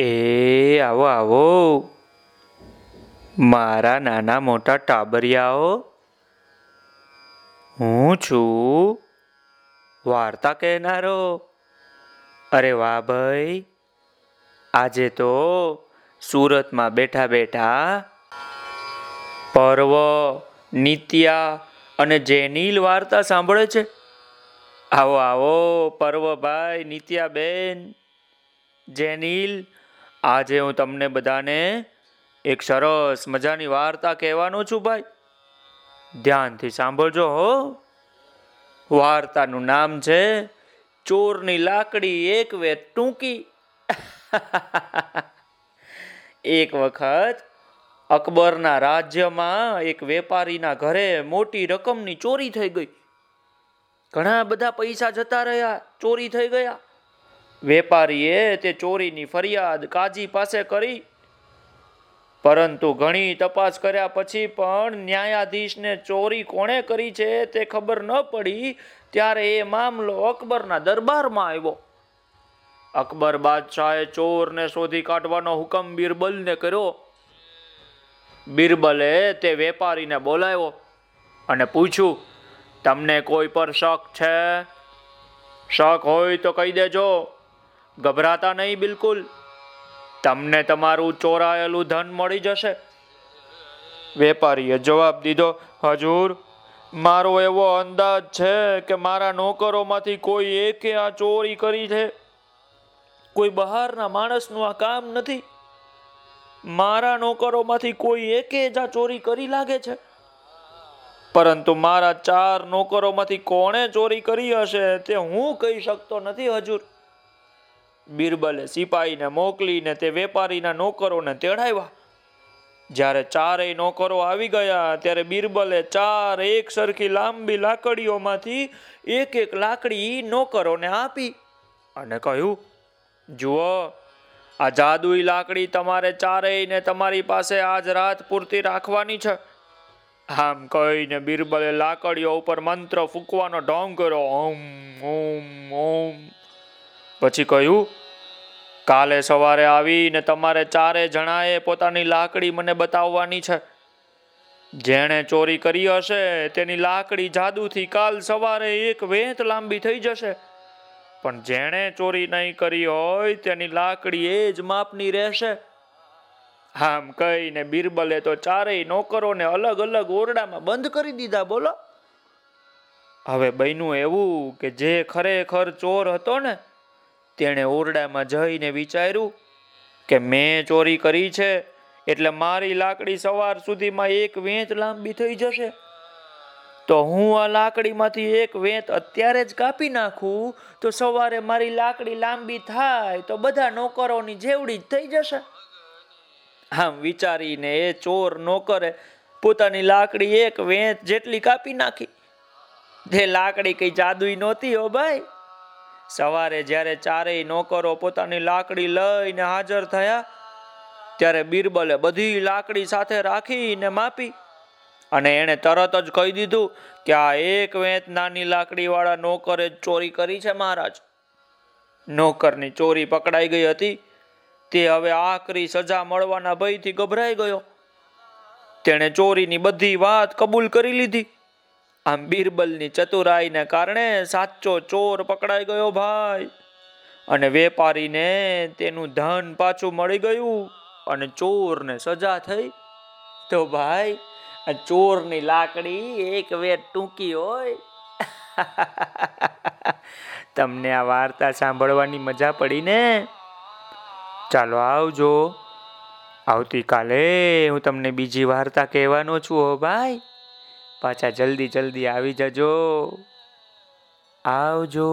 એ, આવો આવો. મારા નાના મોટા ટાબરિયાઓ, હું છું વાર્તા કહેનારો. અરે વાહ ભાઈ, આજે તો સુરતમાં બેઠા બેઠા પર્વ, નિત્યા અને જેનીલ વાર્તા સાંભળે છે. આવો આવો પર્વભાઈ નિત્યાબેન, જેનીલ આજે હું તમને બધાને એક સરસ મજાની વાર્તા કહેવાનો છું ભાઈ. ધ્યાનથી સાંભળજો હો. વાર્તાનું નામ છે, ચોરની લાકડી એક વે ટૂંકી. એક વખત અકબરના રાજ્યમાં એક વેપારીના ઘરે મોટી રકમની ચોરી થઈ ગઈ. ઘણા બધા પૈસા જતા રહ્યા, ચોરી થઈ ગયા. વેપારીએ તે ચોરીની ફરિયાદ કાજી પાસે કરી. પરંતુ ઘણી તપાસ કર્યા પછી પણ ન્યાયાધીશને ચોરી કોણે કરી છે તે ખબર ન પડી, ત્યારે એ મામલો અકબરના દરબારમાં આવ્યો. અકબર બાદશાહે ચોરને શોધી કાઢવાનો હુકમ બિરબલને કર્યો. બિરબલે તે વેપારીને બોલાવ્યો અને પૂછ્યું, તમને કોઈ પર શક છે? શક હોય તો કહી દેજો. ગભરાતા નહીં બિલકુલ. તમને તમારું ચોરાયેલું ધન મળી જશે. વેપારીએ જવાબ દીધો, હજુર, મારો એવો અંદાજ છે કે મારા નોકરોમાંથી કોઈ એકે આ ચોરી કરી છે. કોઈ બહારના માણસનું આ કામ નથી. મારા નોકરોમાંથી કોઈ એકે જ આ ચોરી કરી લાગે છે. પરંતુ મારા ચાર નોકરોમાંથી કોણે ચોરી કરી હશે તે હું કહી શકતો નથી, હજુર. બિરબલે સિપાહીને મોકલીને તે વેપારીના નોકરોને તેડાવ્યા. જ્યારે ચારેય નોકરો આવી ગયા, ત્યારે બિરબલે ચાર એક સરખી લાંબી લાકડીઓમાંથી એક એક લાકડી નોકરોને આપી અને કહ્યું, જુઓ, આ જાદુઈ લાકડી તમારે ચારેયને તમારી પાસે આજ રાત પૂરતી રાખવાની છે. આમ કહીને બિરબલે લાકડીઓ ઉપર મંત્ર ફૂંકવાનો ઢોંગ કર્યો, ઓમ ઓમ ઓમ. પછી કહ્યું કાલે સવારે આવીને તમારે ચારે જણાએ પોતાની લાકડી મને બતાવવાની છે. જેણે ચોરી કરી હશે, તેની લાકડી જાદુથી કાલ સવારે એક વેત લાંબી થઈ જશે. પણ જેણે ચોરી નહીં કરી હોય, તેની લાકડી એ જ માપની રહેશે. આમ કહીને બિરબલે તો ચારેય નોકરોને અલગ અલગ ઓરડામાં બંધ કરી દીધા, બોલો. હવે બન્યું એવું કે જે ખરેખર ચોર હતો ને તેણે ઓરડામાં જઈને વિચાર્યું કે મેં ચોરી કરી છે, એટલે મારી લાકડી સવાર સુધીમાં એક વેંત લાંબી થઈ જશે. તો હું આ લાકડીમાંથી એક વેંત અત્યારે જ કાપી નાખું, તો સવારે મારી લાકડી લાંબી થાય તો બધા નોકરોની જેવડી જ થઈ જશે. આમ વિચારીને એ ચોર નોકરે પોતાની લાકડી એક વેંત જેટલી કાપી નાખી. તે લાકડી કઈ જાદુઈ નહોતી હો ભાઈ. સવારે જ્યારે ચારેય નોકરો પોતાની લાકડી લઈને હાજર થયા, ત્યારે બિરબલે બધી લાકડી સાથે રાખીને માપી અને એણે તરત જ કહી દીધું કે આ એક વેત નાની લાકડી વાળા નોકરે ચોરી કરી છે મહારાજ. નોકરની ચોરી પકડાઈ ગઈ હતી. તે હવે આકરી સજા મળવાના ભયથી ગભરાઈ ગયો. તેણે ચોરીની બધી વાત કબૂલ કરી લીધી. આમ બીરબલની ચતુરાઈને કારણે સાચો ચોર પકડાઈ ગયો ભાઈ. અને વેપારીને તેનું ધન પાછું મળી ગયું અને ચોરને સજા થઈ. તો ભાઈ ચોરની લાકડી એક વેર ટૂંકી હોય. તમને આ વાર્તા સાંભળવાની મજા પડી ને? ચાલો આવજો. આવતીકાલે હું તમને બીજી વાર્તા કહેવાનો છું હો ભાઈ. પાછા જલ્દી જલ્દી આવી જજો. આવજો.